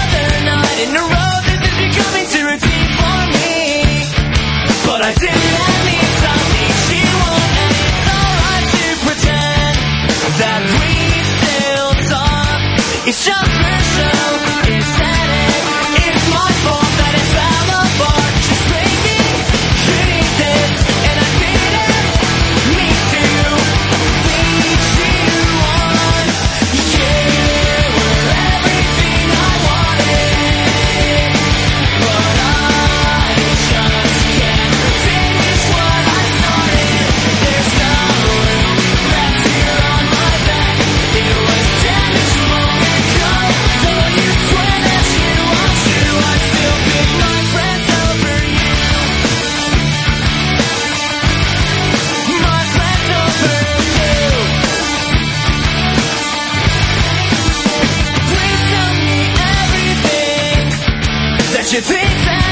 Another night in a row, this is becoming too routine for me. But I didn't. you think that